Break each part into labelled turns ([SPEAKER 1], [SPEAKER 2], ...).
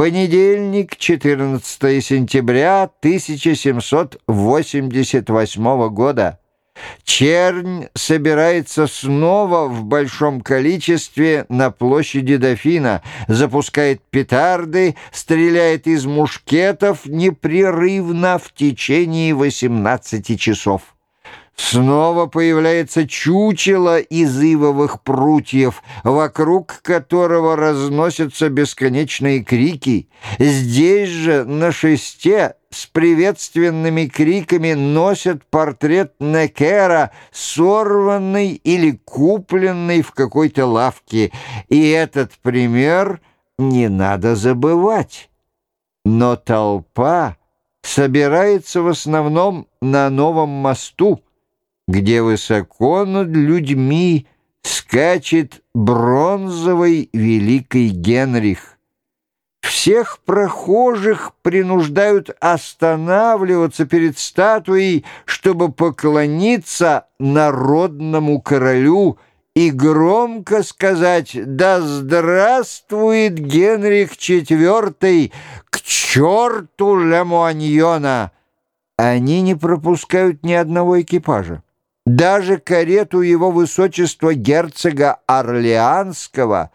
[SPEAKER 1] Понедельник, 14 сентября 1788 года. Чернь собирается снова в большом количестве на площади Дофина, запускает петарды, стреляет из мушкетов непрерывно в течение 18 часов. Снова появляется чучело из ивовых прутьев, вокруг которого разносятся бесконечные крики. Здесь же на шесте с приветственными криками носят портрет Некера, сорванный или купленный в какой-то лавке. И этот пример не надо забывать. Но толпа собирается в основном на новом мосту, где высоко над людьми скачет бронзовый великий Генрих. Всех прохожих принуждают останавливаться перед статуей, чтобы поклониться народному королю и громко сказать «Да здравствует Генрих IV! К черту Лемуаньона!» Они не пропускают ни одного экипажа. Даже карету его высочества герцога Орлеанского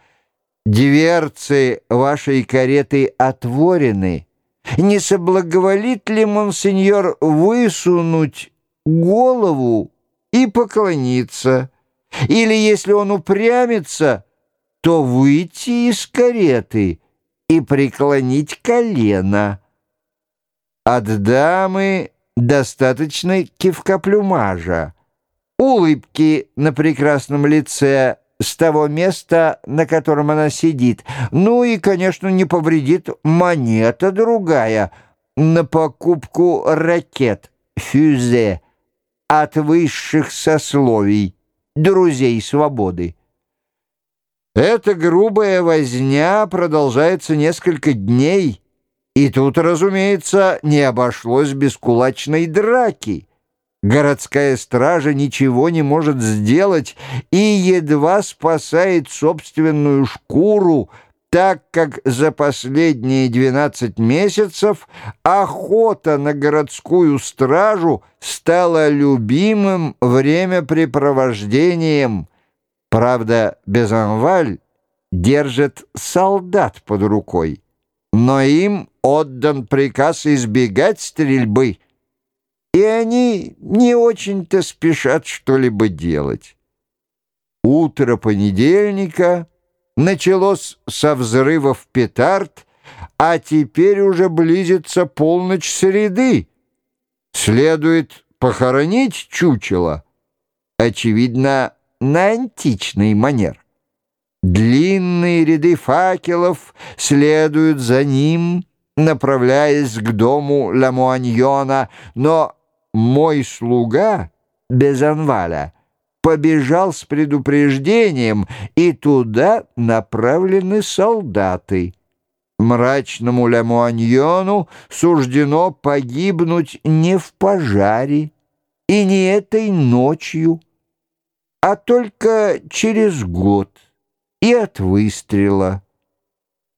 [SPEAKER 1] дверцы вашей кареты отворены. Не соблаговолит ли монсеньор высунуть голову и поклониться? Или, если он упрямится, то выйти из кареты и преклонить колено? От дамы достаточно кивка плюмажа улыбки на прекрасном лице с того места, на котором она сидит. Ну и, конечно, не повредит монета другая на покупку ракет, фюзе, от высших сословий, друзей свободы. Эта грубая возня продолжается несколько дней, и тут, разумеется, не обошлось без кулачной драки. Городская стража ничего не может сделать и едва спасает собственную шкуру, так как за последние 12 месяцев охота на городскую стражу стала любимым времяпрепровождением. Правда, Безанваль держит солдат под рукой, но им отдан приказ избегать стрельбы – и они не очень-то спешат что-либо делать. Утро понедельника началось со взрывов петард, а теперь уже близится полночь среды. Следует похоронить чучело, очевидно, на античный манер. Длинные ряды факелов следуют за ним, направляясь к дому Ламуаньона, но мой слуга Безанваля побежал с предупреждением, и туда направлены солдаты. Мрачному Лямуаньону суждено погибнуть не в пожаре и не этой ночью, а только через год и от выстрела.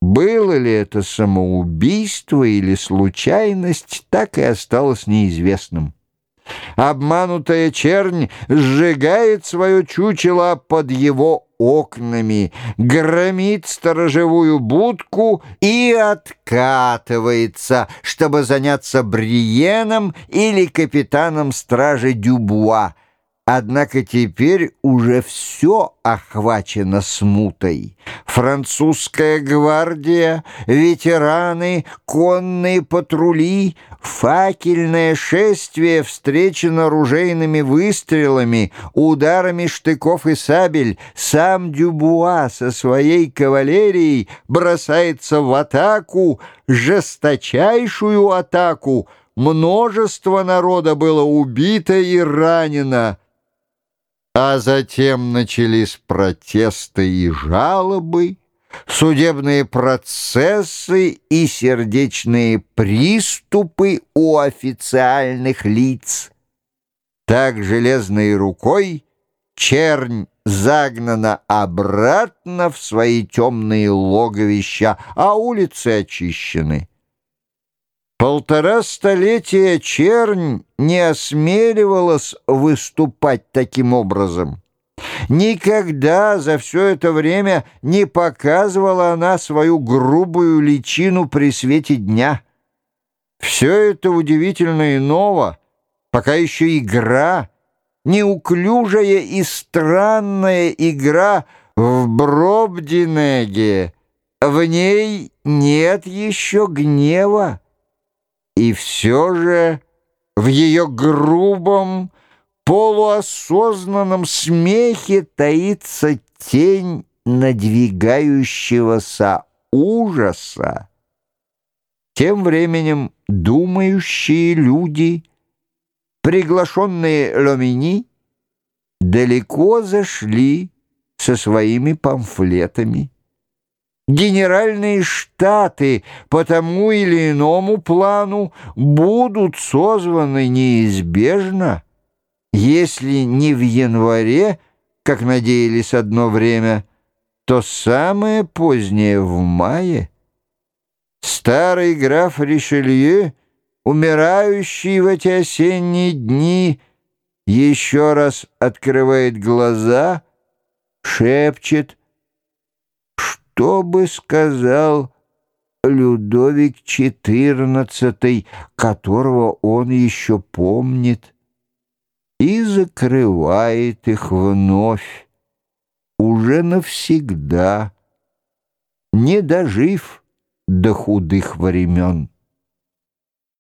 [SPEAKER 1] Было ли это самоубийство или случайность, так и осталось неизвестным. Обманутая чернь сжигает свое чучело под его окнами, громит сторожевую будку и откатывается, чтобы заняться Бриеном или капитаном стражи Дюбуа. Однако теперь уже все охвачено смутой. Французская гвардия, ветераны, конные патрули, факельное шествие встречено ружейными выстрелами, ударами штыков и сабель. Сам Дюбуа со своей кавалерией бросается в атаку, жесточайшую атаку. Множество народа было убито и ранено. А затем начались протесты и жалобы, судебные процессы и сердечные приступы у официальных лиц. Так железной рукой чернь загнана обратно в свои темные логовища, а улицы очищены. Полтора столетия чернь не осмеливалась выступать таким образом. Никогда за все это время не показывала она свою грубую личину при свете дня. Все это удивительно и ново, пока еще игра, неуклюжая и странная игра в Бробдинеге. В ней нет еще гнева, и все же в ее грубом, полуосознанном смехе таится тень надвигающегося ужаса. Тем временем думающие люди, приглашенные Ломини, далеко зашли со своими памфлетами. Генеральные штаты по тому или иному плану будут созваны неизбежно, если не в январе, как надеялись одно время, то самое позднее в мае. Старый граф Ришелье, умирающий в эти осенние дни, еще раз открывает глаза, шепчет, что бы сказал Людовик XIV, которого он еще помнит, и закрывает их вновь, уже навсегда, не дожив до худых времен.